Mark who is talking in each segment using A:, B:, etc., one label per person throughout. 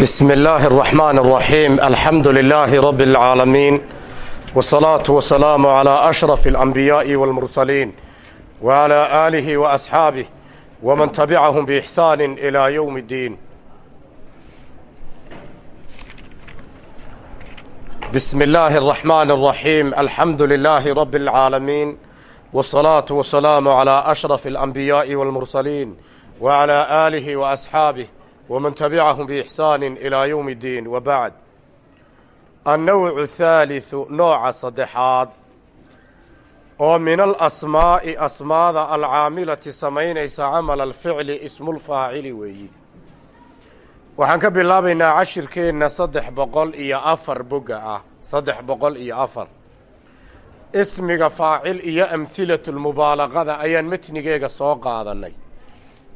A: بسم الله الرحمن الرحيم الحمد لله رب العالمين والصلاة والسلام على أشرف الأنبياء والمرسلين وعلى آله وأصحابه ومن تبعهم بإحسان إلى يوم الدين بسم الله الرحمن الرحيم الحمد لله رب العالمين والصلاة والسلام على أشرف الأنبياء والمرسلين وعلى آله wman tabicahum biixsaani ilaa yowmi اddiin wa bacd annowcu athaalisu nooca saddexaad oo min alasmaa'i asmaada alcaamilati samaynaysa camal alficli ismulfaacili weeyi waxaan ka bilaabaynaa cashirkeenna saddex boqol iyo afar bogga ah. saddex boqol iyo afar. Ismiga faacil iyo amhilatulmubaalaqada ayaan matnigeega soo qaadannay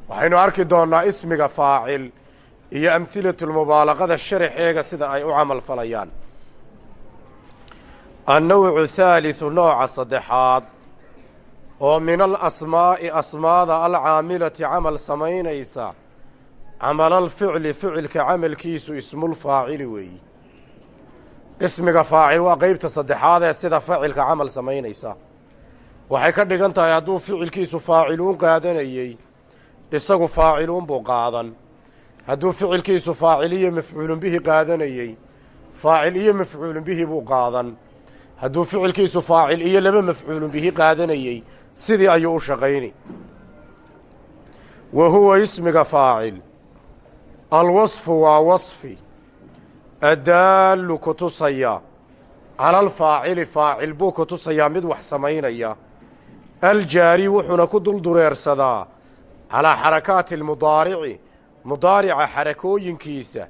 A: waxaynu arki doonnaa ismiga faacil iyo amhilatulmubaalaqada sharaxeega sida ay u camal falayaan. Annawcu haalisu nooca saddexaad oo min alasmaa'i asmaada alcaamilati camal samaynaysa camalalficli ficilka camalkiisu ismulfaacili weeyi. Ismiga faacil waa qeybta saddexaad ee sida facilka camal samaynaysa. Waxay ka dhigan tahay hadduu ficilkiisu faaciluun qaadanayey isagu faaciluun buu qaadan hadduu ficilkiisu faacil iyo mafcuulun bihi qaadanayey faacil iyo mafcuulun bihi buu qaadan. Hadduu ficilkiisu faacil iyo laba mafcuulun bihi qaadanayey sidii ayuu u shaqayni. Wa huwa ismiga faacil. Alwasfu waa wasfi. Addaallu ku tusaya calalfaacili faacil buu ku tusayaa mid wax samaynaya. Aljaari wuxuuna ku duldureersadaa. Calaa xarakaati almudaarici mudaarica xarakooyinkiisa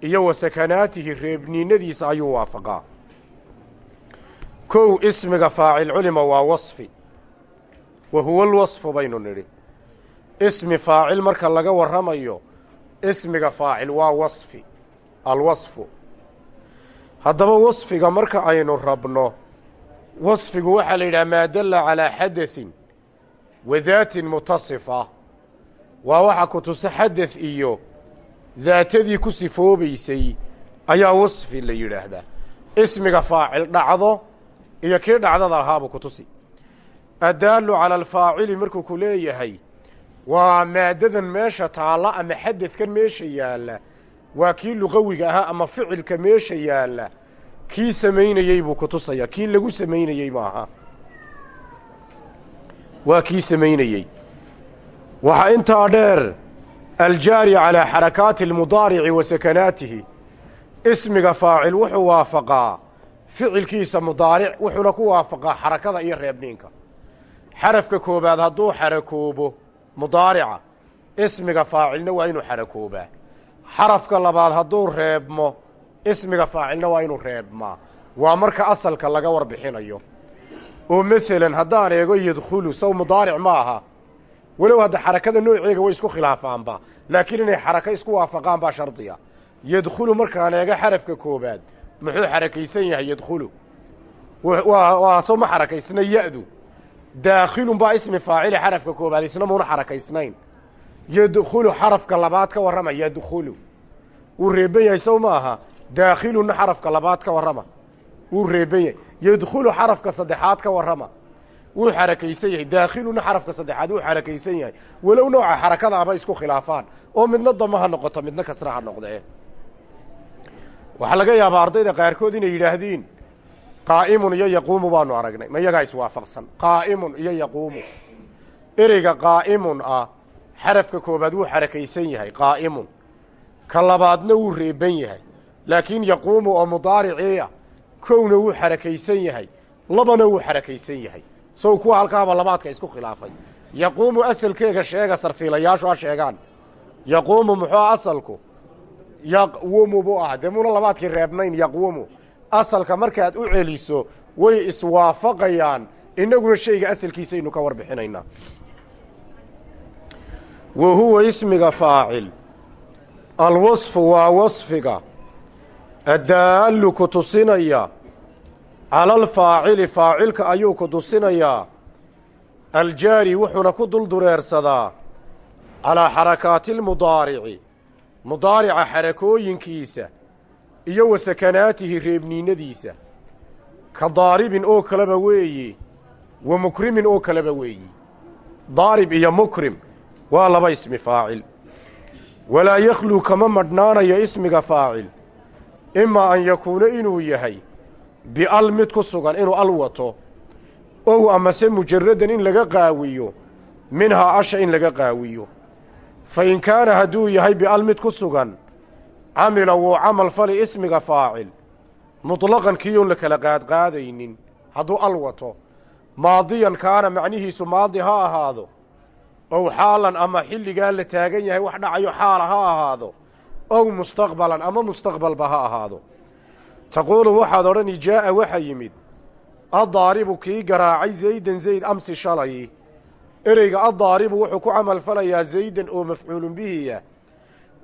A: iyo wa sakanaatihi reebniinadiisa ayuu waafaqaa. Kow ismiga faacil culima waa wasfi wa huwa alwasfu baynu nidhi. Ismi faacil marka laga warramayo ismiga faacil waa wasfi alwasfu. Haddaba wasfiga marka aynu rabno wasfigu waxaa la yidhaha maa dalla calaa xadaثin wa daatin mutasifa waa waxa ku tusa xadad iyo daatadii ku sifoobaysay ayaa wasfi la yidhaahdaa. Ismiga faacil dhacdo iyo kii dhacdada ahaabuu ku tusi. Addaallu cala alfaacili markuu ku leeyahay waa maadadan meesha taalla ama xadadkan meesha yaalla waa kii luqawiga ahaa ama ficilka meesha yaalla kii samaynayey buu ku tusayaa. Kii lagu samaynayey maaha waa kii samaynayey waxaa intaa dheer aljaari calaa xarakaati almudaarici wa sakanaatihi. Ismiga faacil wuxuu waafaqaa ficilkiisa mudaaric wuxuuna ku waafaqaa xarakada iyo reebniinka. Xarafka koobaad hadduu xarakoobo mudaarica ismiga faacilna waa inuu xarakoobaa. Xarafka labaad hadduu reebmo ismiga faacilna waa inuu reebmaa. Waa marka asalka laga warbixinayo. Oo masalan haddaan eego yadkhulu saw mudaaric ma aha walow hadda xarakada nooceega way isku khilaafaanba laakiin inay xarako isku waafaqaan baa shardiga. Yadkhulu markaan eego xarafka koobaad muxuu xarakaysan yahay yadkhulu? Waa soo ma xarakaysna ya'du? Daakhilun baa ismi faacili xarafka koobaad isna muuna xarakaysnayn. Yadkhulu xarafka labaad ka warrama yadkhulu. Wuu reeban yahay sow ma aha? Daakhilunna xarafka labaad ka warrama. Wuu reeban yahay. Yadkhulu xarafka saddexaad ka warrama wuu xarakaysan yahay. Daakhiluna xarafka saddexaad wuu xarakaysan yahay. Walow nooca xarakada aba isku khilaafaan. Oo midna dama ha noqoto midna kasra ha noqdee. Waxaa laga yaabaa ardayda qaarkood inay yidhaahdiin qaa'imun iyo yaquumu baanu aragnay. Ma yagaa iswaafaqsan. Qaa'imun iyo yaquumu. Ereyga qaa'imun ah xarafka koobaad wuu xarakaysan yahay qaa'imun. Ka labaadna wuu reeban yahay. Laakiin yaquumu oo mudaariciia kowna wuu xarakaysan yahay. Labana wuu xarakaysan yahay sow kuwa halkaaba labaadka isku khilaafay. Yaquumu asalkeega sheega sarfiilayaashu ha sheegaan. Yaquumu muxuu asalku? Yaqwumu buu ah dee muuna labaadkii reebnayn yaqwumu asalka markaad u celiso way iswaafaqayaan. Innaguna shayga asalkiisaynu ka warbixinaynaa wa huwa ismiga faacil. Alwasfu waa wasfiga. Addaallu ku tusinaya cala alfaacili faacilka ayuu ku tusinayaa aljaari wuxuuna ku dul dureersadaa calaa xarakaati almudaarici mudaarica xarakooyinkiisa iyo wa sakanaatihi reebniinadiisa. Ka daaribin oo kaleba weeye wa mukrimin oo kaleba weeye daarib iyo mukrim waa laba ismi faacil. Walaa yakhluu kama madhnaanayo ismiga faacil imaa an yakuuna inuu yahay bial mid ku sugan inuu al wato ow amase mujarradan in laga qaawiyo minhaa asha in laga qaawiyo fa in kaana hadduu yahay bial mid ku sugan camila wuu camal fali ismiga faacil mutlaqan kiyoon la kala qaadqaadaynin hadduu al wato maadiyan kaana macnihiisu maadi ha ahaado ow xaalan ama xilligaa la taagan yahay wax dhacayo xaala ha ahaado ow mustaqbalan ama mustaqbalba ha ahaado taquulu waxaad odhani jaa'a waxa yimid addaaribu kii garaacay zaydan zayd amsi shalay ereyga addaaribu wuxuu ku camal falayaa zaydan oo mafcuulun bihiya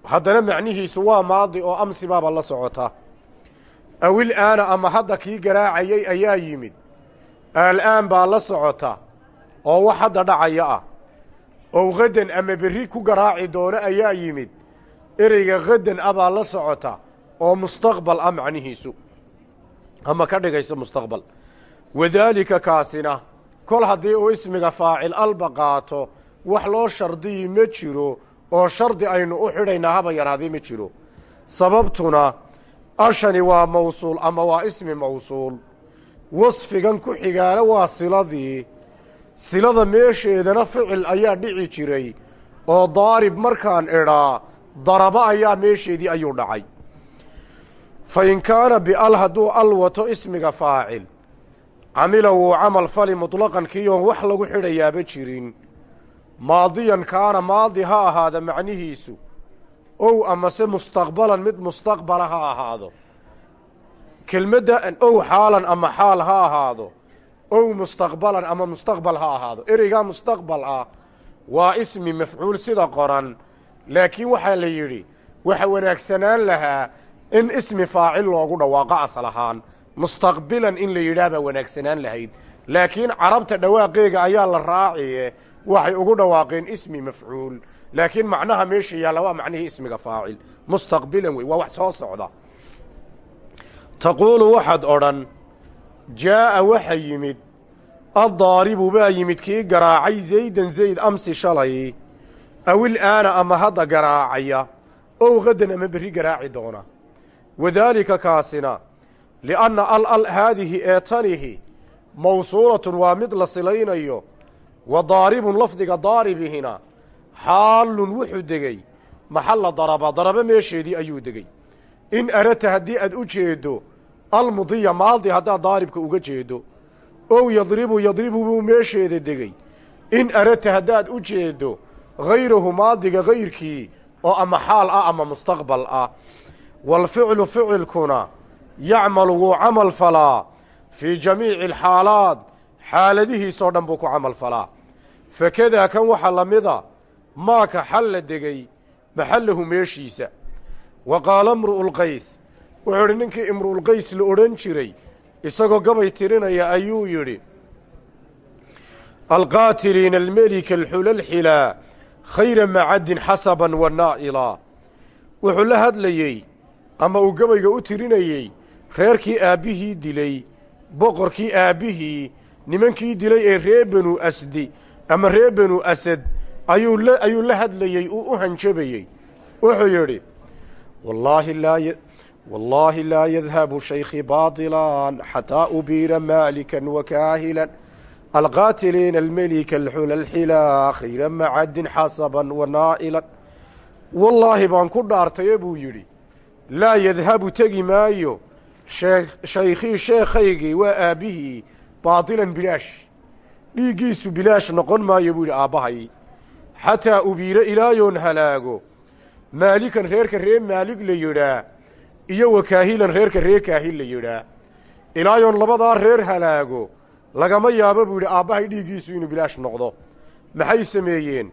A: haddana macnihiisu waa maadi oo amsi baaba la socota awil aana ama hadda kii garaacayay ayaa yimid aal'aan baa la socota oo wax hadda dhacaya ah ow hadan ama berri ku garaaci doono ayaa yimid ereyga hadan a la socota oo mustaqbal ah macnihiisu. Ama ka dhigaysa mustaqbal. Wadaalika kaasina kol haddii uu ismiga faacil alba qaato wax loo shardiyi ma jiro oo shardi aynu u xidhaynaa haba yaraadii ma jiro. Sababtuna ashani waa mawsuul ama waa ismi mawsuul. Wasfigan ku xigaana waa siladii. Silada meesheedana ficil ayaa dhici jiray oo daarib markaan idhaa daraba ayaa meesheedii ayuu dhacay fa in kaana bial hadduu al wato ismiga faacil camila wuu camal fali mutlaqan kiyoon wax lagu xidhayaaba jirin. Maadiyan kaana maadi ha ahaada macnihiisu ow amase mustaqbalan mid mustaqbala ha ahaado. Kelmadda ow xaalan ama xaal ha ahaado ow mustaqbalan ama mustaqbal ha ahaado. Ereygaa mustaqbal ah waa ismi mafcuul sida qoran laakiin waxaa la yidhi waxa wanaagsanaan lahaa in ismi faacil loogu dhawaaqo asal ahaan mustaqbilan in la yidhaah baa wanaagsanaan lahayd. Laakiin carabta dhawaaqeega ayaa la raaciye waxay ugu dhawaaqeen ismi mafcuul. Laakiin macnaha meesha yaalla waa macnihii ismiga faacil. Mustaqbilan wey waa wax soo socda. Taquulu waxaad odhan jaa'a waxa yimid addaaribu baa yimid kii garaacay zaydan zayd amsi shalay. Awil aana ama hadda garaacaya? Ow hadan ama berri garaaci doona wadaalika kaasina li'anna al al haadihi ee tanihi mawsuulatun waa mid la silaynayo wa daaribun lafdiga daaribihina xaallun wuxuu degey maxalla daraba daraba meesheedii ayuu degey in aradta haddii aad u jeeddo almudiya maadi haddaad daaribka uga jeeddo ow yadribu yadribu buu meesheeda degey in aradta haddaad u jeeddo hayrahu maadiga hayrkii oo ama xaal ah ama mustaqbal ah waalficlu ficilkuna yacmalu wuu camal falaa fii jamiici alxaalaat xaaladihiisoo dhan buu ku camal falaa fakadaa kan waxaa la mida maaka xalla degey maxallahu meeshiisa wa qaala imru'ulqays wuxuu idhi ninkii imru'ulqays la odhan jiray isagoo gabay tirinaya ayuu yidhi alqaatiliina almelika alxulalxilaa khayra macaddin xasaban wa naa'ilaa wuxuu la hadlayey ama uu gabayga u tirinayey reerkii aabbihii dilay boqorkii aabbihii nimankii dilay ee ree benu asdi ama ree benu asad ayuu la hadlayey uu u hanjabayey. Wuxuu yidhi wallaahi laa yadhabu shaykhi baadilan xataa ubiira maalikan wakaahilan alqaatiliina almelika alxulalxilaa khayra macaddin xasaban wa naa'ilan. Wallaahi baan ku dhaartaye buu yidhi laa yadhabu tegi maayo shaykhii sheekhaygii waa aabbihii baadilan bilaash. Dhiiggiisu bilaash noqon maayo buu yidhi aabbahay xataa ubiiro ilaayoon halaago maalikan reerka ree maalig la yidhaa iyo wakaahilan reerka ree kaahil la yidhaa. Ilaayoon labadaa reer halaago lagama yaabo buu yidhi aabbahay dhiiggiisu inuu bilaash noqdo. Maxay sameeyeen?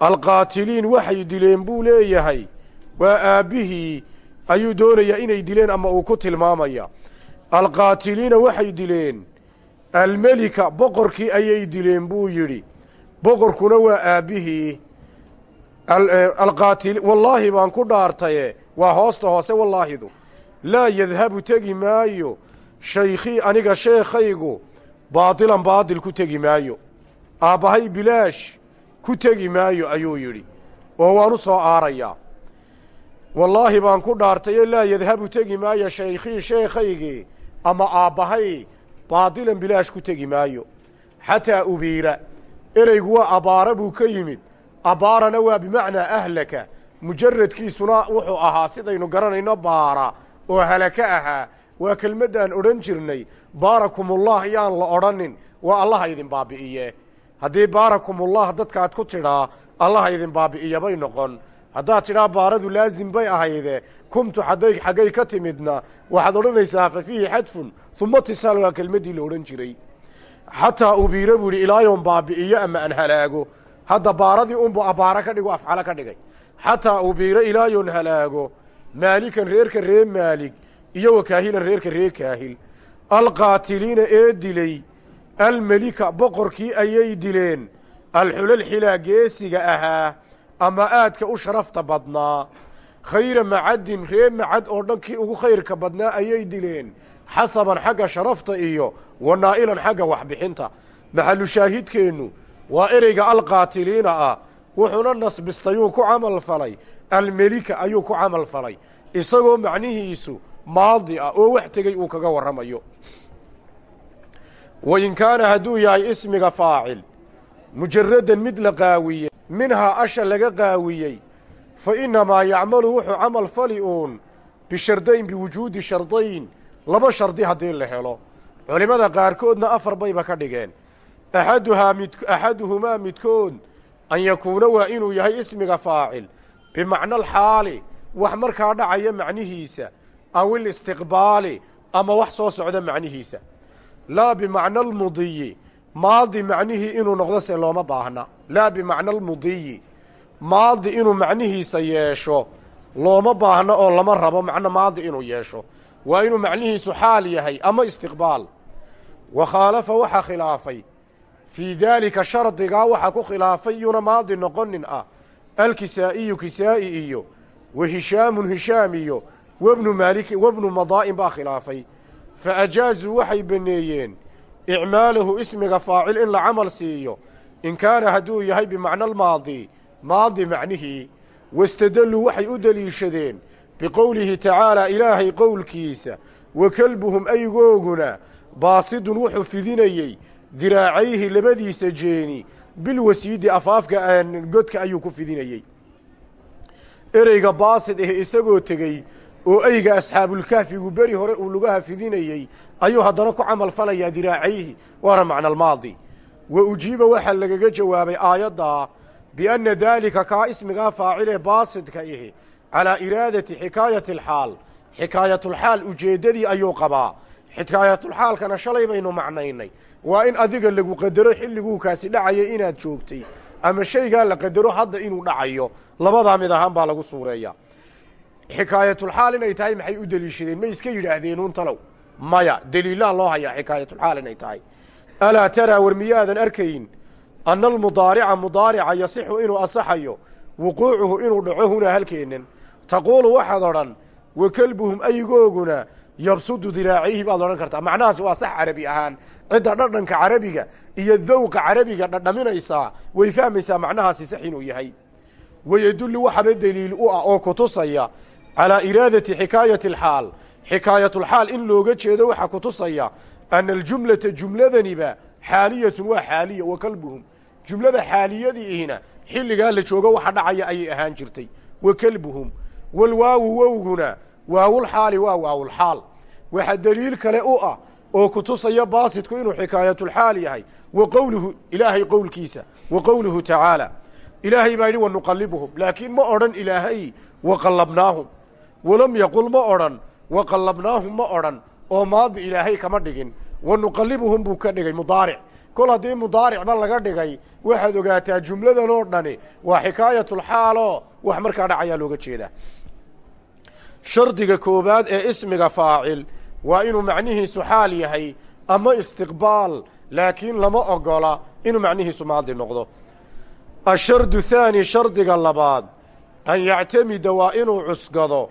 A: Alqaatiliin waxay dileen buu leeyahay waa aabbihii ayuu doonayaa inay dileen ama uu ku tilmaamaya. Alqaatiliina waxay dileen. Almelika boqorkii ayay dileen buu yidhi. Boqorkuna waa aabbihii. Alqaatil wallaahi baan ku dhaartaye. Waa hoosta hoose wallaahidu. Laa yadhabu tegi maayo. Shaykhii aniga sheekhaygu baadilan baadil ku tegi maayo. Aabbahay bilaash ku tegi maayo ayuu yidhi. Oo waan u soo aarayaa wallaahi baan ku dhaartaye laa yadhabu tegi maayo shaykhii sheekhaygii ama aabbahay baadilan bilaash ku tegi maayo. Xataa ubiira ereygu waa abaara buu ka yimid. Abaarana waa bimacnaa ahlaka. Mujaradkiisuna wuxuu ahaa sidaynu garanayno baara oo halaka ahaa. Waa kelmaddaan odhan jirnay baarakumullah yaan la odhanin waa allaha idin baabi'iye. Haddii baarakumullah dadkaad ku tidhaa allaha idin baabi'iya bay noqon haddaad tidhaa baaradu laasim bay ahayde kumtu xadday xaggay ka timidna. Waxaad odhanaysaa fa fiihi xadfun uma tisaal waa kelmaddii la odhan jiray. Xataa ubiira buu yidhi ilaayoon baabi'iyo ama aan halaago. Hadda baaradii unbu abaara ka dhigo afcalo ka dhigay. Xataa ubiira ilaayoon halaago. Maalikan reerka ree maalig iyo wakaahilan reerka ree kaahil. Alqaatiliina ee dilay almelika boqorkii ayay dileen. Alxulal xilaa geesiga ahaa ama aadka u sharafta badnaa khayra macadin ree macad oo dhankii ugu khayrka badnaa ayay dileen. Xasaban xagga sharafta iyo wa naa'ilan xagga waxbixinta. Maxalu shaahidkeennu waa ereyga alqaatiliina ah. Wuxuuna nasbistayuu ku camal falay. Almelika ayuu ku camal falay. Isagoo macnihiisu maadi ah oo wax tegey uu kaga warramayo. Wa in kaana hadduu yahay ismiga faacil mujaraddan mid la qaawiyey minhaa asha laga qaawiyey fa innamaa yacmalu wuxuu camal fali uun bishardayn biwujuudi shardayn laba shardi haddii la helo. Culimmada qaarkoodna afar bayba ka dhigeen. Axaduhaa mid axaduhumaa midkood an yakuuna waa inuu yahay ismiga faacil bimacna alxaali wax markaa dhacaya macnihiisa aw ilistiqbaali ama wax soo socda macnihiisa. Laa bimacna almudiyi maadi macnihii inuu noqdo se looma baahna. Laa bimacna almudiyi maadi inuu macnihiisa yeesho looma baahna oo lama rabo macno maadi inuu yeesho. Waa inuu macnihiisu xaal yahay ama istiqbaal. Wa khaalafa waxaa khilaafay. Fii daalika shardigaa waxaa ku khilaafay iyuna maadi noqonin ah. Alkisaa'iyu kisaa'i iyo wa hishaamun hishaam iyo wabnu maaliki wabnu madaa'in baa khilaafay. Fa ajaazuu waxay banneeyeen icmaalahu ismiga faacil in la camal siiyo in kaana hadduu yahay bimacna almaadi maadi macnihii wastadelluu waxay u deliishadeen biqowlihi tacaalaa ilaahay qowlkiisa wa kelbuhum aygooguna baasidun wuxuu fidinayey diraacayhi labadiisa jeeni bilwasiidi afaafka godka ayuu ku fidinayey. Ereyga baasid ah isagoo tegey oo eyga asxaabulkahfigu beri hore uu lugaha fidinayey ayuu haddana ku camal falayaa diraacayhi waana macna almaadi wa ujiiba waxaa lagaga jawaabay aayaddaa bianna daalika kaa ismigaa faacil ee baasidka ihi calaa iraadati xikaayati alxaal xikaayatulxaal ujeeddadii ayuu qabaa. Xikaayatulxaalkana shalay baynu macnaynay. Waa in adiga lagu qadaro xilliguu kaasi dhacayay inaad joogtay ama shaygaa la qadaro hadda inuu dhacayo. Labadaa mid ahaan baa lagu suureeyaa xikaayatulxaal inay tahay maxay u deliishadeen? May iska yidhaahdeenuun talow maya deliilaa loo hayaa xikaayatulxaal inay tahay. Alaa taraa war miyaadan arkayn anna almudaarica mudaarica yasixu inuu asaxayo wuquucuhu inuu dhaco hunaa halkeennan taquulu waxaad odhan wa kelbuhum aygooguna yabsudu diraacayhi baad odhan kartaa. Macnahaasi waa sax carabi ahaan. Cidda dhadhanka carabiga iyo dawqa carabiga dhadhaminaysaa way fahmaysaa macnahaasi sax inuu yahay. Wayadullu waxaba deliil u ah oo kutusaya calaa iraadati xikaayati alxaal. Xikaayatulxaal in looga jeedo waxaa kutusaya ana aljumlata jumladaniba xaaliyatun waa xaaliya wa kelbuhum jumlada xaaliyadiihina xilligaa la joogo waxa dhacaya ayay ahaan jirtay. Wa kelbuhum walwaawu wowguna waawulxaali waa waawulxaal waxaa deliil kale u ah oo kutusaya baasidku inuu xikaayatulxaal yahay wa qowluhu ilaahay qowlkiisa wa qowluhu tacaala. Ilaahay baa yidhi wanuqallibuhum laakiin ma odhan ilaahay waqallabnaahum walam yaqul ma odhan waqallabnaahum ma odhan oo maadi ilaahay kama dhigin. Wanuqallibuhum buu ka dhigay mudaaric. Kol haddii mudaaricba laga dhigay waxaad ogaataa jumladan oo dhani waa xikaayatulxaaloo wax markaa dhacayaa looga jeedaa. Shardiga koowaad ee ismiga faacil waa inuu macnihiisu xaal yahay ama istiqbaal laakiin lama ogola inuu macnihiisu maadi noqdo. Ashardu thaani shardiga labaad an yactamida waa inuu cuskado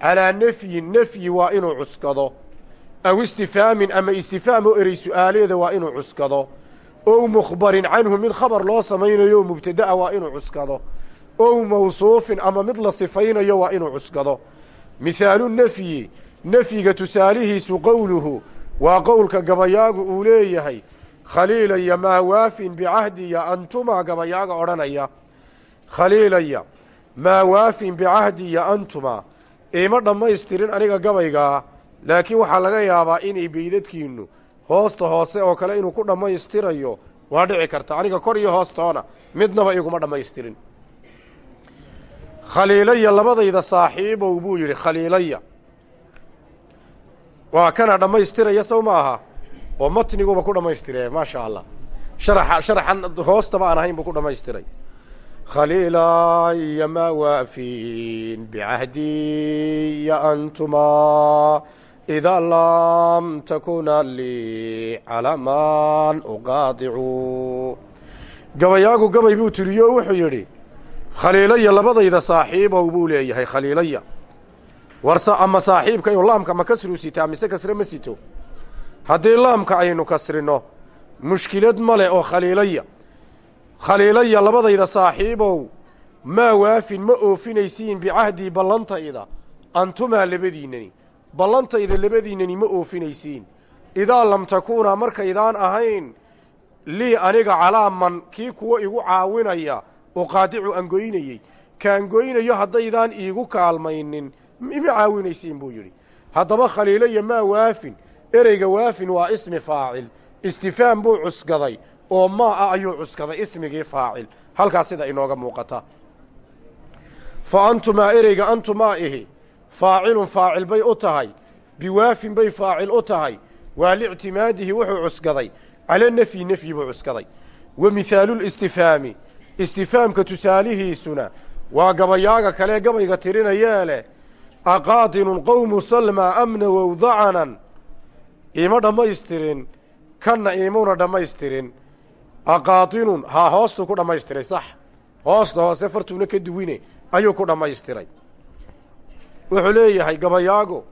A: calaa nefyin nefyi waa inuu cuskado. Aw istifhaamin ama istifhaam oo erey su'aaleeda waa inuu cuskado. Ow mukhbarin canhu mid khabar loo samaynayo mubtada'a waa inuu cuskado. Ow mawsuufin ama mid la sifaynayo waa inuu cuskado. Mihaalu nefyi nefyiga tusaalihiisu qowluhu waa qowlka gabayaagu uu leeyahay. Khaliilaya maa waafin bicahdiya antumaa gabayaaga odhanaya. Khaliilaya maa waafin bicahdiya antumaa iima dhammaystirin aniga gabaygaa laakiin waxaa laga yaabaa inay beydadkiinnu hoosta hoose oo kale inuu ku dhammaystirayo waa dhici karta. Aniga kor iyo hoostoona midnaba iguma dhammaystirin khaliilaya labadayda saaxiibow buu yidhi khaliilaya. Waa kana dhammaystiraya sow ma aha? Oo matniguba ku dhammaystiree maasha allah. Sharaxa sharaxan hoostaba aan ahayn buu ku dhammaystiray khaliilaya maa waafin bicahdiya antumaa idaa lam takuna lii calamaan uqaadicu gabayaagu gabay buu tiriyo wuxuu yidhi khaliilaya labadayda saaxiibow buu leeyahay khaliilaya warse ama saaxiibkayo laamka ma kasruu sitaa mise kasre ma sito haddii laamka aynu kasrino mushkilad ma leh oo khaliilaya khaliilaya labadayda saaxiibow maa waafin ma oofinaysiin bicahdii ballantayda antumaa labadiinnani ballantayda labadiinnani ma oofinaysiin. Idaa lam takuunaa markaydaan ahayn lii aniga calaaman kii kuwa igu caawinaya oo qaadicu aan goynayey kaan goynayo haddaydaan iigu kaalmaynin ima caawinaysiin buu yidhi. Haddaba khaliilaya maa waafin ereyga waafin waa ismi faacil. Istifaam buu cuskaday oo maa ah ayuu cuskaday ismigii faacil. Halkaas sida inooga muuqata. Fa antumaa ereyga antumaa ihi? Faacilun faacil bay u tahay. Biwaafin bay faacil u tahay. Waa lictimaadihi wuxuu cuskaday. Cala nefyi nefyi buu cuskaday. Wa mihaalulistifhaami istifaamka tusaalihiisuna waa gabayaaga kale gabayga tirinayee leh aqaadinun qowmu salmaa amnawow dacanan iima dhammaystirin. Kanna iimuna dhammaystirin aqaadinun haa hoostuu ku dhammaystiray sax. Hoosta hoose fartuuna ka duwine ayuu ku dhammaystiray. Wuxuu leeyahay gabayaago.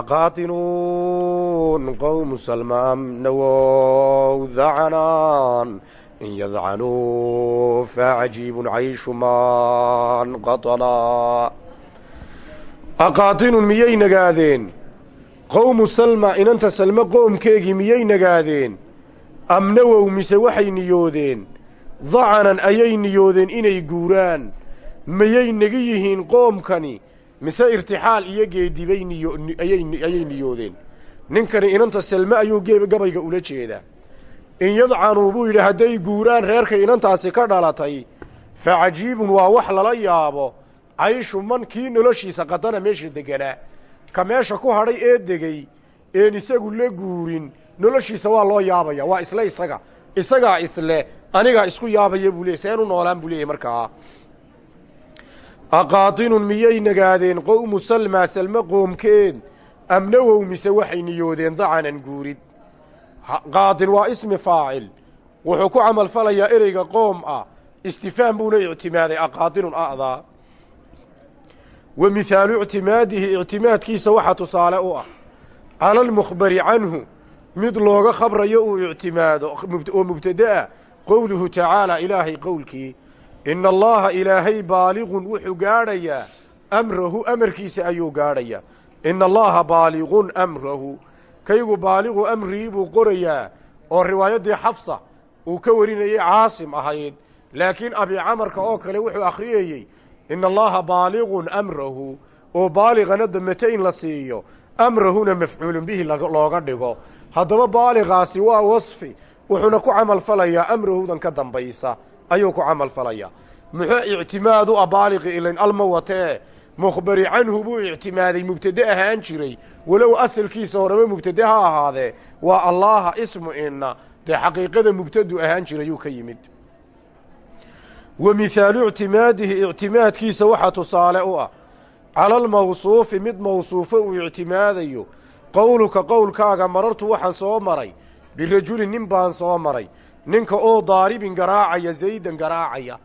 A: Aqaadinuun qowmu salmaa amnawow dacanan in yadcanuu facajiibun cayshu man qaطanaa aqaatinun miyay nagaadeen? Qowmu salma inanta salme qoomkeegii miyay nagaadeen amnawow mise waxay niyoodeen. Dacanan ayay niyoodeen inay guuraan. Mayay negi yihiin qoomkani. Mise irtixaal iyo geedibay ayay niyoodeen. Ninkani inanta salme ayuu gabayga ula jeedaa in yadcanuu buu yidhi hadday guuraan reerka inantaasi ka dhalatay fa cajiibun waa wax lala yaabo. Cayshu man kii noloshiisa qadana meesha deganaa ka meesha ku hadhay ee degey een isagu la guurin noloshiisa waa loo yaabaya waa isle isaga. Isagaa isle anigaa isku yaabaya buu leey seen u noolaan buu leeyahy markaa. Aqaatinun miyay nagaadeen? Qowmu salmaa salme qoomkeed. Amnawow mise waxay niyoodeen dacanan guurid. Qaadin waa ismi faacil. Wuxuu ku camalfalayaa ereyga qoom ah istifaam buuna ictimaaday aqaadinun a'daa wa mihaalu ictimaadihi ictimaadkiisa waxaa tusaale u ah. Cala almukhbari canhu mid looga khabrayo uu ictimaado oo mubtada'a qowluhu tacaalaa ilaahay qowlkii ina allaha ilaahay baaliqun wuxuu gaadhayaa amrahu amarkiisa ayuu gaadhayaa ina allaha baaliqun amrahu. Kaygu baaliqu amrihii buu qorayaa oo riwaayaddii xafsa uu ka warinayey caasim ahayd. Laakiin abicamarka oo kale wuxuu akhriyayey ina allaha baaliqun amrahu. Oo baaliqana damate in la siiyo amrahuna mafcuulun bihi looga dhigo haddaba baaliqaasi waa wasfi wuxuuna ku camal falayaa amrahudan ka dambaysa ayuu ku camal falayaa muxuu ictimaadu a baaliqi ilayn alma watee mukhbari canhu buu ictimaaday mubtade ahaan jiray. Walow asalkiisa horeba mubtade ha ahaadee waa allaaha ismu inna dee xaqiiqada mubtadu ahaan jirayuu ka yimid. Wa mihaalu ictimaadihi ictimaadkiisa waxaa tusaale u ah. Cala almawsuufi mid mawsuufo uu ictimaadayo qowluka qowlkaaga marartu waxaan soo maray birajulin nin baan soo maray. Ninka oo daaribin garaacaya zaydan garaacaya.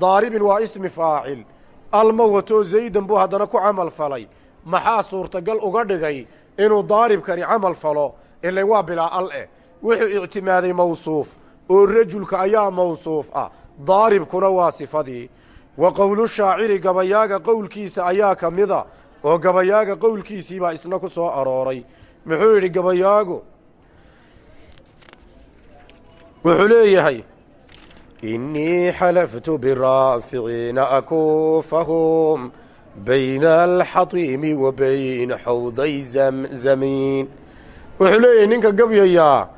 A: Daaribin waa ismi faacil. Alma watoo zaydan buu haddana ku camal falay. Maxaa suurtagal uga dhigay inuu daaribkani camal falo? Ilan waa bilaa al eh. Wuxuu ictimaaday mawsuuf oo rajulka ayaa mawsuuf ah. Daaribkuna waa sifadii. Wa qowlu shaaciri gabayaaga qowlkiisa ayaa ka mida oo gabayaaga qowlkiisii baa isna ku soo arooray. Muxuu yidhi gabayaagu wuxuu leeyahay innii xalaftu biraaficiina akuufahum bayna alxatiimi wa bayna xawday zamzamiin wuxuu leeyahay ninka gabyayaa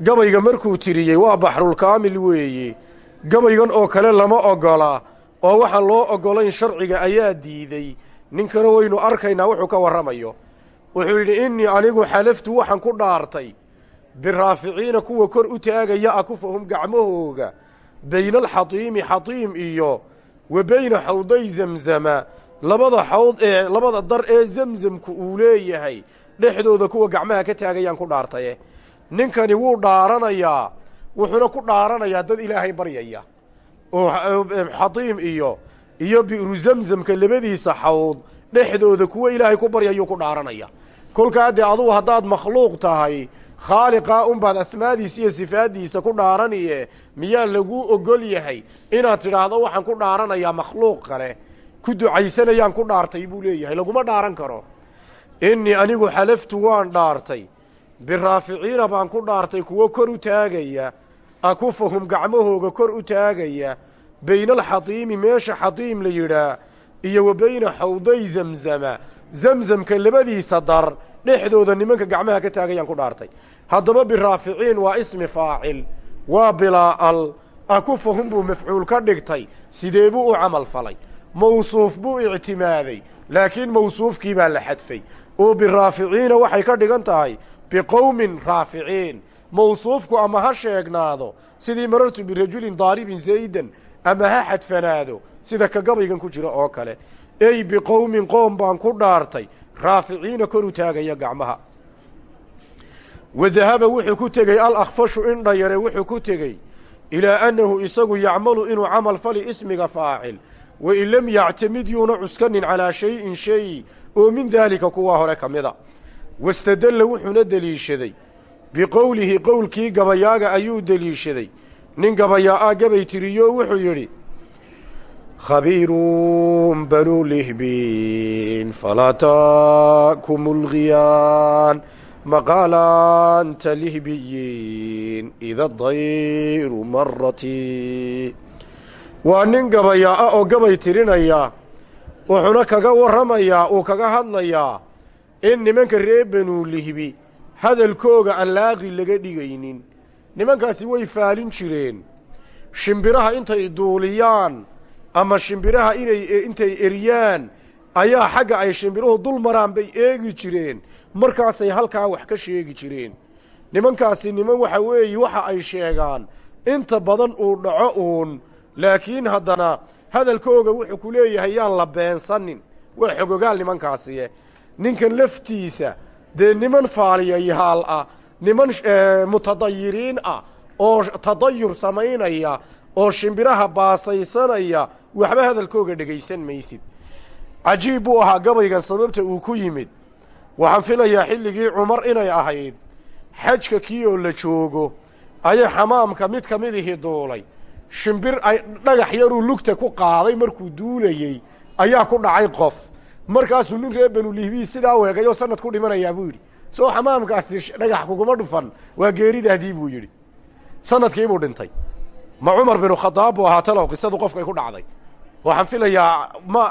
A: gabayga markuu tiriyey waa baxrulkaamil weeye gabaygan oo kale lama ogola oo waxaan loo oggolayn sharciga ayaa diiday ninkana waynu arkaynaa wuxuu ka warramayo. Wuxuu yidhi innii anigu xalaftu waxaan ku dhaartay. Biraaficiina kuwa kor u taagaya akufahum gacmahooga. Bayna alxatiimi xatiim iyo wa beyna xawday zamzama. Labada xawd ee labada dar ee zemzamku uu leeyahay dhexdooda kuwa gacmaha ka taagayaan ku dhaartaye. Ninkani wuu dhaaranayaa wuxuuna ku dhaaranayaa dad ilaahay baryaya. Oo xatiim iyo iyo bi'ru zamzamka labadiisa xawd dhexdooda kuwa ilaahay ku baryayuu ku dhaaranaya. Kolkaa dee adugu haddaad makhluuq tahay khaaliqaa unbaad asmaadiisa iyo sifaaddiisa ku dhaaraniye miyaa laguu ogol yahay inaad tidhaahdo waxaan ku dhaaranayaa makhluuq kale? Ku ducaysanayaan ku dhaartay buu leeyahay laguma dhaaran karo. Innii anigu xalaftu waan dhaartay biraaficiina baan ku dhaartay kuwo kor u taagaya akufahum gacmahooga kor u taagaya bayna alxatiimi meesha xatiim la yidhaa iyo wa bayna xawday zamzama zamzamka labadiisa dar dhexdooda nimanka gacmaha ka taagayaan ku dhaartay haddaba biraaficiin waa ismi faacil waa bilaa al akufahum buu mafcuul ka dhigtay sidee buu u camal falay mawsuuf buu ictimaaday laakiin mawsuufkii baa la xadfay oo biraaficiina waxay ka dhigan tahay biqowmin raaficiin mawsuufku ama ha sheegnaado sidii marartu birajulin daaribin zaydan ama ha xadfanaado sida ka gabaygan ku jira oo kale. Ey biqowmin qoom baan ku dhaartay. Raaficiina kor u taagaya gacmaha. Wa dahaba wuxuu ku tegey alakhfashu indhayare wuxuu ku tegey ilaa annahu isagu yacmalu inuu camal fali ismiga faacil. Wa in lam yactamid yuuna cuskanin calaa shayin shay oo min daalika kuwa hore ka mida. Wastadalla wuxuuna deliishaday. Biqowlihi qowlkii gabayaaga ayuu deliishaday nin gabayaa-a gabay tiriyo wuxuu yidhi khabiirun banuu lihbiin falaa taakum lgiyaan maqaalaanta lihbiyiin ida dayru marati waa nin gabayaa-a oo gabay tirinaya wuxuuna kaga warramayaa uu kaga hadlayaa in nimanka reer banuu lihbi hadalkooga aan laaqi laga dhigaynin nimankaasi way faalin jireen. Shimbiraha intay duuliyaan ama shimbiraha inay intay eryaan ayaa xagga ay shimbiruhu dul maraan bay eegi jireen. Markaasay halkaa wax ka sheegi jireen. Nimankaasi niman waxa weeye waxa ay sheegaan inta badan uu dhaco uun laakiin haddana hadalkooga wuxuu ku leeyahay yaan la beensanin. Waa xogogaal nimankaasiye ninkan laftiisa dee niman faaliyayaal ah niman mutadayiriin ah oo tadayur samaynaya oo shimbiraha baasaysanaya waxba hadalkooga dhegaysan maysid. Cajiib buu ahaa gabaygan sababta uu ku yimid. Waxaan filayaa xilligii cumar inay ahayd. Xajka kii oo la joogo ayay xamaamka mid ka midihii duulay shimbir ay dhagax yaruu lugta ku qaaday markuu duulayey ayaa ku dhacay qof. Markaasuu nin reer banulihbii sidaa weegayoo sanad ku dhimanayaa buu yidhi soo xamaamkaasi dhagax kuguma dhufan waa geeridaadii buu yidhi. Sanadkiibuu dhintay. Ma cumar binu khadaab buu ahaa talow qisadu qofkay ku dhacday. Waxaan filayaa ma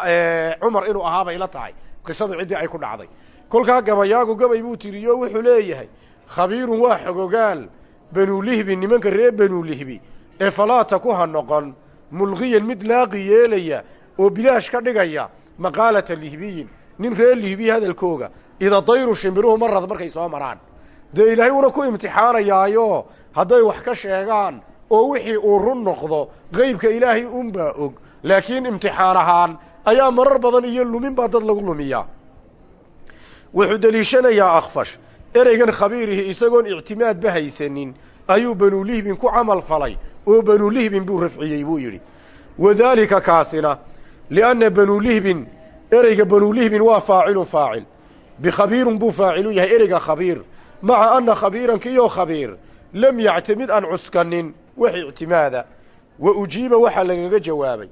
A: cumar inuu ahaabay la tahay. Qisadu ciddii ay ku dhacday. Kolkaa gabayaagu gabay buu tiriyo wuxuu leeyahay khabiirun waa xogogaal banulihbi nimanka reer banulihbi ee falaata ku ha noqon mulqiyan mid laaqi yeelaya oo bilaash ka dhigaya maqaalata lihbiyin nin reer lihbiyi hadalkooga ida dayru shimbiruhu marad markay soo maraan. Dee ilaahay uuna ku imtixaanayaayo hadday wax ka sheegaan oo wixii uu run noqdo qeybka ilaahay unbaa og. Laakiin imtixaan ahaan ayaa marar badan iyo lumin baa dad lagu lumiyaa wuxuu deliishanayaa akhfash ereygan khabiirihi isagoon ictimaadba haysanin ayuu banulihbin ku camal falay oo banulihbin buu rafciyey buu yidhi. Wadaalika kaasina lianna banulihbin ereyga banulihbin waa faacilun faacil. Bikhabiirun buu faacilu yahay ereyga khabiir. Maca anna khabiiran kiyo khabiir. Lam yactamid aan cuskanin wax ictimaada. Wa ujiiba waxaa lagaga jawaabay.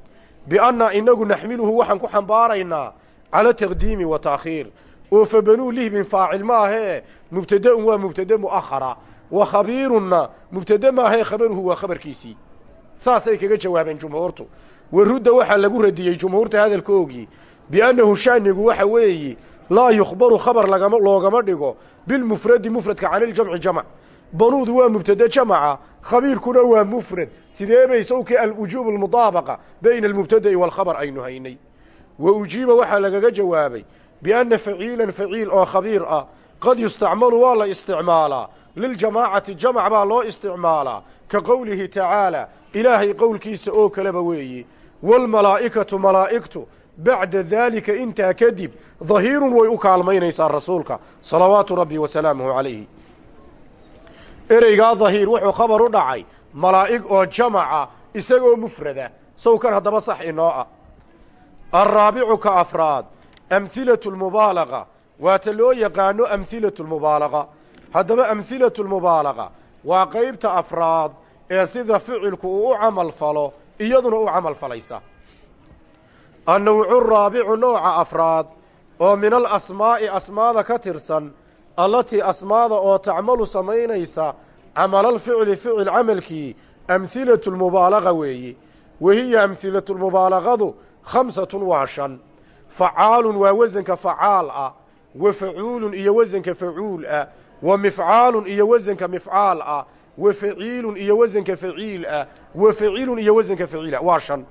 A: Bianna inagu naxmiluhu waxaan ku xambaaraynaa cala taqdiimi wa taakhiir oo fa banuu lihbin faacil maahee mubtada'un waa mubtade mu'akhara wa khabiirunna mubtade maahee khabaruhu waa khabarkiisii. Saasay kaga jawaabeen jumhuurtu. Wa rudda waxaa lagu radiyey jumhuurta hadalkoogii biannahu sha'nigu waxa weeyi laa yukhbaru khabar lagama loogama dhigo bilmufradi mufradka can iljamci jamc banuudu waa mubtade jamaca khabiirkuna waa mufrad sidee bay sawkii alwujuub almudaabaqa bayna almubtada'i waalkhabar aynu haynay wa ujiiba waxaa lagaga jawaabay bianna faciilan faciil oo khabiir ah qad yustacmalu waa la isticmaalaa liljamaacati jamac baa loo isticmaalaa ka qowlihi tacaala ilaahay qowlkiisa oo kaleba weeyi waalmalaa'ikatu malaa'igtu bacda daalika intaa kadib dahiirun way u kaalmaynaysaa rasuulka salawaatu rabbi wa salaamuhu calayhi. Ereygaa dahiir wuxuu khabar u dhacay malaa'ig oo jamaca isagoo mufrada. Sawkan haddaba sax inoo ah. Alraabicu ka afraad amhilatu lmubaalaqa waata loo yaqaano amhilatu lmubaalaqa haddaba amhilatu lmubaalaqa waa qaybta afraad ee sida ficilku uu u camal falo iyaduna u camal falaysa annawcu raabicu nooca afraad oo min alasmaa'i asmaada ka tirsan allatii asmaada oo tacmalu samaynaysa camalalficli ficil camalkii amhilatu lmubaalaqa weeyi wahiya amhilatu lmubaalaqadu khamsatun waa shan facaalun waa wasanka facaal ah wa facuulun iyo wasanka facuul ah wa mifcaalun iyo wasanka mifcaal ah wa faciilun iyo wasanka faciil ah wa facilun iyo wasanka faciil ah waa shan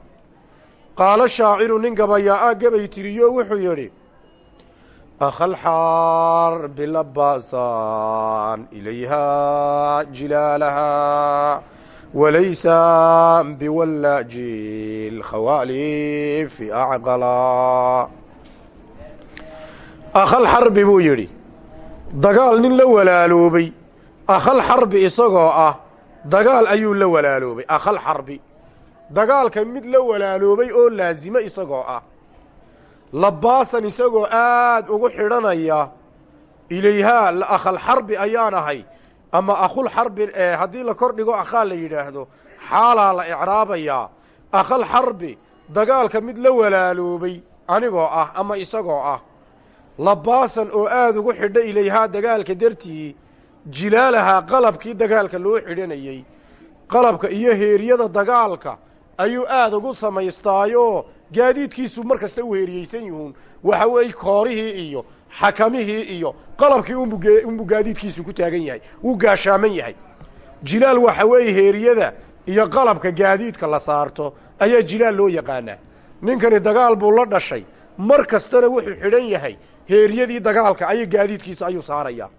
A: qaalo shaaciru nin gabayaa-a gabay tiriyo wuxuu yidhi akhalxaarbi labaasan ilayhaa jilaalahaa walaysa biwallaaji lkhawaalifi acqalaa akhal xarbi buu yidhi dagaal nin la walaaloobay akhal xarbi isagoo ah dagaal ayuu la walaaloobay akhal xarbi dagaalka mid la walaaloobay oo laasimo isagoo ah. Labaasan isagoo aad ugu xidhanaya ilayhaa akhal xarbi ayaan ahay ama akhul xarbi ee haddii la kor dhigo akhaa la yidhaahdo xaalaa la icraabayaa akhal xarbi dagaalka mid la walaaloobay anigoo ah ama isagoo ah. Labaasan oo aad ugu xidha ilayhaa dagaalka dartii jilaalahaa qalabkii dagaalka loo xidhanayey qalabka iyo heeryada dagaalka ayuu aad ugu samaystaayoo gaadiidkiisu mar kasta u heeriyeysan yihuun waxa weeye koorihii iyo xakamihii iyo qalabkii unbuu gaadiidkiisu ku taagan yahay. Wuu gaashaaman yahay. Jilaal waxa weeye heeriyada iyo qalabka gaadiidka la saarto ayaa jilaal loo yaqaanaa. Ninkani dagaal buu la dhashay. Mar kastana wuxuu xidhan yahay heeryadii dagaalka ayay gaadiidkiisa ayuu saarayaa.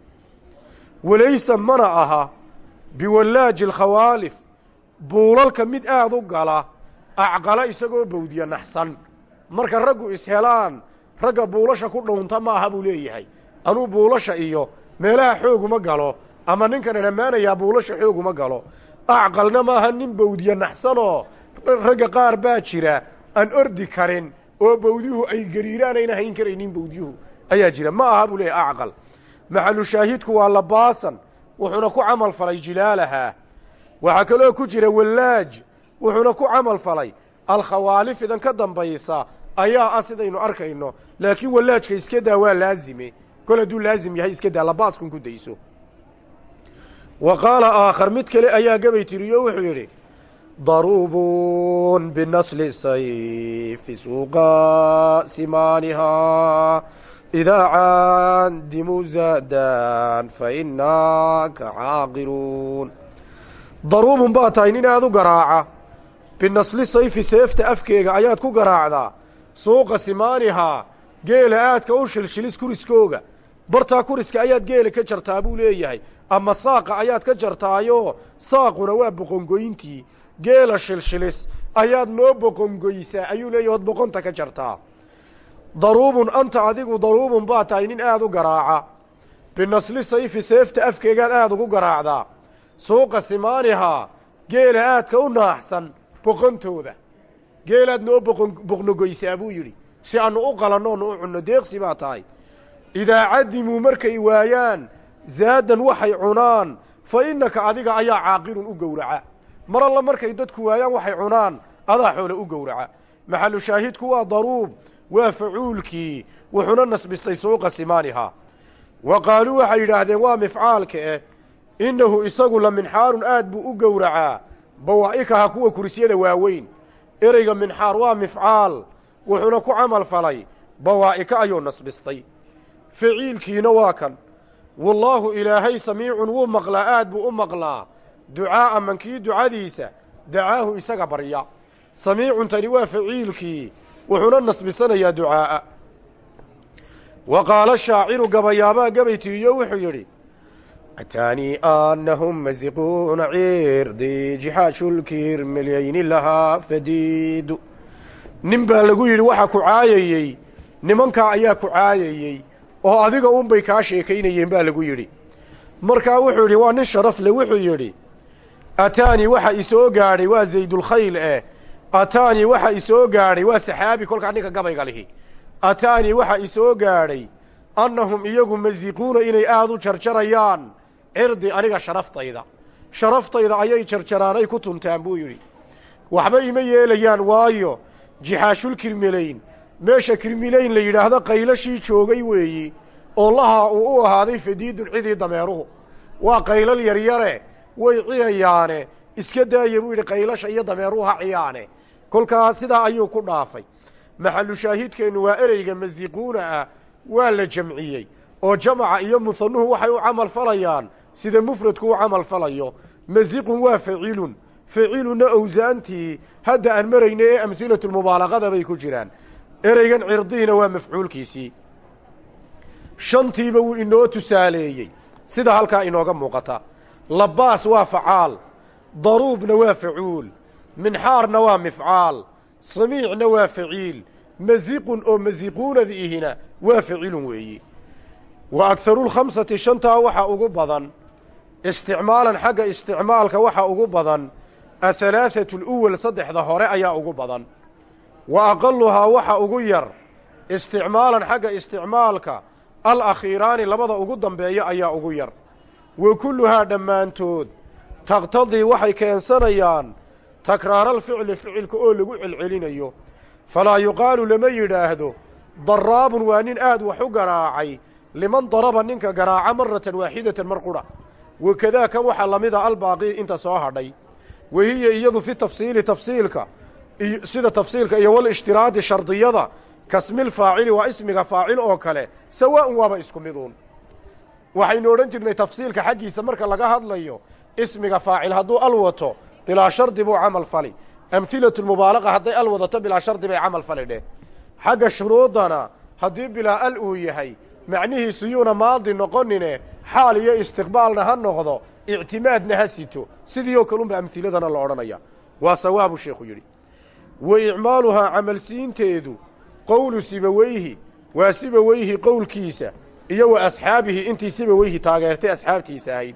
A: Walaysa mana aha biwallaaji alkhawaalif buulalka mid aad u gala acqala isagoo bawdiya naxsan. Marka raggu ishelaan ragga buulasha ku dhuunta ma aha buu leeyahay. Anuu buulasha iyo meelaha xooguma galo ama ninkanan ammaanayaa buulasha xooguma galo. Acqalna maaha nin bawdiya naxsanoo ragga qaar baa jira aan ordi karin oo bawdyuhu ay gariiraan ayna hayn karaynin bawdyuhu ayaa jira. Ma aha buu leeyahy acqal. Maxalu shaahidku waa labaasan wuxuuna ku camal falay jilaalahaa waxaa kaloo ku jira wallaaj wuxuuna ku camal falay. Alkhawaalif idan ka dambaysa ayaa ah sidaynu arkayno. Laakiin wallaajka iska daa waa laazime. Kol hadduu laazim yahay iska daa labaaskun ku dayso. Wa qaala aakhar mid kale ayaa gabay tiriyo wuxuu yidhi daruubun binasli sayfi suuqa simaanihaa idaa caandimu zaadan fa caaqiluun daruubun baa tahay nin aad u garaaca. Binasli sayfi seefta afkeega ayaad ku garaacdaa. Suuqa simaanihaa geela aadka u shilshilis kuriskooga. Bartaa kuriska ayaad geela ka jartaa buu leeyahay. Ama saaqa ayaad ka jartaayoo saaquna waa boqongoyntii. Geela shilshilis ayaad noo boqongoysaa ayuu leeyahy ood boqonta ka jartaa. Daruubun anta adigu daruubun baa tahay nin aad u garaaca. Binasli sayfi seefta afkeegaad aada ugu garaacdaa suuqa simaanihaa geela aadka u naaxsan boqontooda. Geelaad noo boqnogoysaa buu yidhi. Si aannu u qalanno oonu u cunno deeqsi baa tahay. Idaa cadimuu markay waayaan zaadan waxay cunaan fa innaka adiga ayaa caaqilun u gowraca. Mar alla markay dadku waayaan waxay cunaan adaa xoole u gowraca. Maxalu shaahidku waa daruub waa facuulkii wuxuuna nasbistay suuqa simaanihaa wa qaaluu waxay yidhaahdeen waa mifcaalka eh innahu isagu la minxaarun aad buu u gowracaa. Bawaa'ikaha kuwa kursiyada waaweyn. Ereyga minxaar waa mifcaal wuxuuna ku camal falay. Bawaa'ika ayuu nasbistay. Ficiilkiina waa kan. Wallaahu ilaahay samiicun wuu maqlaa aad buu u maqlaa. Ducaa'a mankii ducadiisa dacaahu isaga barya. Samiicun tani waa faciilkii wuxuuna nasbisanayaa ducaa'a. Wa qaala shaaciru gabayaamaa gabay tiriyo wuxuu yidhi ataanii annahum masiquuna cirdii jixaashulkirmilyayni lahaa fadiidu nin baa lagu yidhi waxa ku caayayey nimankaa ayaa ku caayayey oo adiga uunbay kaa sheekaynayeen baa lagu yidhi markaa wuxuu yidhi waa nin sharaf le wuxuu yidhi ataanii waxa isoo gaadhay waa zaydulkhayl eh ataanii waxa isoo gaadhay waa saxaabi kolkaa ninka gabayga lihi ataanii waxa isoo gaadhay annahum iyagu masiquuna inay aad u jarjarayaan cirdi aniga sharaftayda. Sharaftayda ayay jarjaraan ay ku tuntaan buu yidhi. Waxba ima yeelayaan waayo jixaashul kirmilayn. Meesha kirmilayn la yidhaahdo qaylashii joogay weeyi oo lahaa uu u ahaaday fadiidun cidii dameeruhu. Waa qaylal yaryare way ciyayaane iska daaya buu yidhi qaylasha iyo dameeruhu ha ciyaane. Kolkaa sidaa ayuu ku dhaafay. Maxalu shaahidkeennu waa ereyga masiquuna ah waa la jamciyey. Oo jamaca iyo muhanuhu waxay u camal falayaan sida mufradku u camal falayo masiqun waa facilun facilunna owsaantii hadda aan marayna ee amhilatulmubaalaqada bay ku jiraan. Ereygan cirdiina waa mafcuulkiisii. Shantiiba wuu inoo tusaaleeyey. Sida halkaa inooga muuqata. Labaas waa facaal. Daruubna waa facuul. Minxaarna waa mifcaal. Samiicna waa faciil. Masiqun oo masiquunada ihina waa facilun weeyi. Wa agharulkhamsati shantaa waxa ugu badan isticmaalan xagga isticmaalka waxa ugu badan ahalaathatu luwal saddexda hore ayaa ugu badan. Wa aqaluhaa waxa ugu yar isticmaalan xagga isticmaalka al akhiiraani labada ugu dambeeya ayaa ugu yar. Wa kulluhaa dhammaantood taqtadii waxay keensanayaan takraaralficli ficilka oo lagu celcelinayo. Falaa yuqaalu lama yidhaahdo daraabun waa nin aad wax u garaacay liman daraba ninka garaaca maratan waaxidatan mar qudha wakadaa kan waxaa la mida albaaqi inta soo hadhay. Wahiya iyadu fi tafsiili tafsiilka sida tafsiilka iyo walishtiraadi shardiyada kasmil faacili waa ismiga faacil oo kale sawaa'un waaba isku miduun. Waxaynu odhan jirnay tafsiilka xaggiisa marka laga hadlayo ismiga faacil hadduu al wato bilaa shardi buu camal fali. Amhilatulmubaalaqa hadday al wadato bilaa shardi bay camal fali dheh. Xagga shuruudana haddii bilaa al uu yahay macnihiisu yuuna maadi noqonine xaal iyo istiqbaalna ha noqdo ictimaadna ha sito. Sidii oo kalunba amhiladana la odhanaya. Waa sawaabuu sheekhu yidhi. Wa icmaaluhaa camalsiinteedu qowlu sibaweyhi waa sibaweyhi qowlkiisa iyo wa asxaabihi intii sibaweyhi taageertay asxaabtiisa ahayd.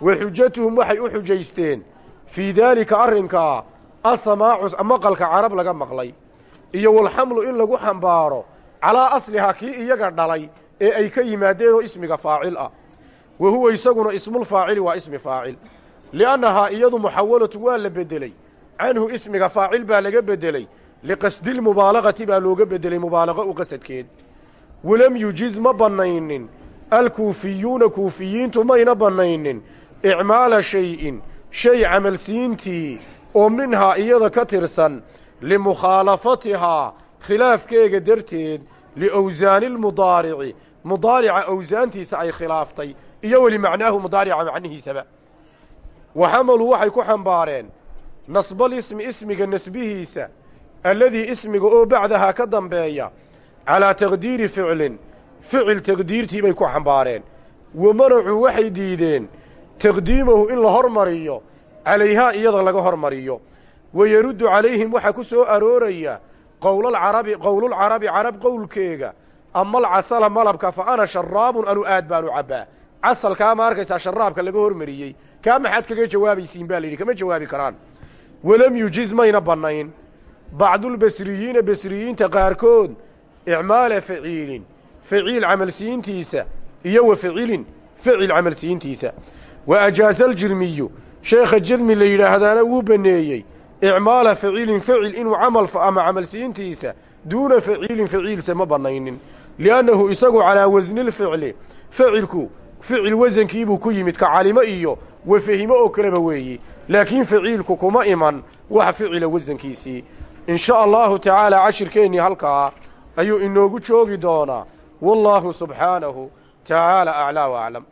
A: Wa xujatuhum waxay u xujaysteen fii daalika arrinkaa asamaacu maqalka carab laga maqlay. Iyo walxamlu in lagu xambaaro calaa aslihaa kii iyaga dhalay ee ay ka yimaadeenoo ismiga faacil ah. Wa huwa isaguna ismulfaacili waa ismi faacil. Li'annahaa iyadu muxawalatun waa la beddeley canhu ismiga faacil baa laga beddeley liqasdilmubaalaqati baa looga beddelay mubaalaqo u qasadkeed. Walam yujiz ma bannaynin. Alkuufiyuuna kuufiyiintu mayna bannaynin. Icmaala shay'in shay camalsiintii oo minhaa iyada ka tirsan. Limukhaalafatihaa khilaafkeega darteed liowsaani lmudaarici mudaarica owsaantiisa ay khilaaftay iyo weli macnaahu mudaarica macnihiisaba. Wa xamaluu waxay ku xambaareen nasbalismi ismiga nasbihiisa alladii ismiga oo bacdahaa ka dambeeya calaa taqdiiri ficlin ficil taqdiirtii bay ku xambaareen. Wa manacuu waxay diideen taqdiimahu in la hormariyo calayhaa iyada laga hormariyo. Wa yeruddu calayhim waxaa ku soo arooraya qowlalcarabi carab qowlkeega ama alcasala malabka fa ana sharaabun anu aad baanu cabbaa casalkaa ma arkaysaa sharaabka laga hormariyey kaa maxaad kaga jawaabaysiin baa la yidhi kama jawaabi karaan walam yujiz mayna bannayn bacdulbasriyiina basriyiinta qaarkood icmaala faciilin faciil camalsiintiisa iyo wa facilin facil camalsiintiisa wa ajaaza aljirmiyu sheekha jirmi la yidhaahdaana wuu banneeyey icmaala facilin facil inuu camal ama camalsiintiisa duuna faciilin faciilse ma bannaynin liannahu isagu calaa wasnilficli facilku ficil wasankiibuu ku yimid ka calimo iyo wa fahimo oo kaleba weeyi laakiin faciilku kuma iman wax ficila wasankiisii in sha allahu tacaala cashirkeennii halkaa ayuu inoogu joogi doonaa wallaahu subxaanahu tacaala aclaa wa aclam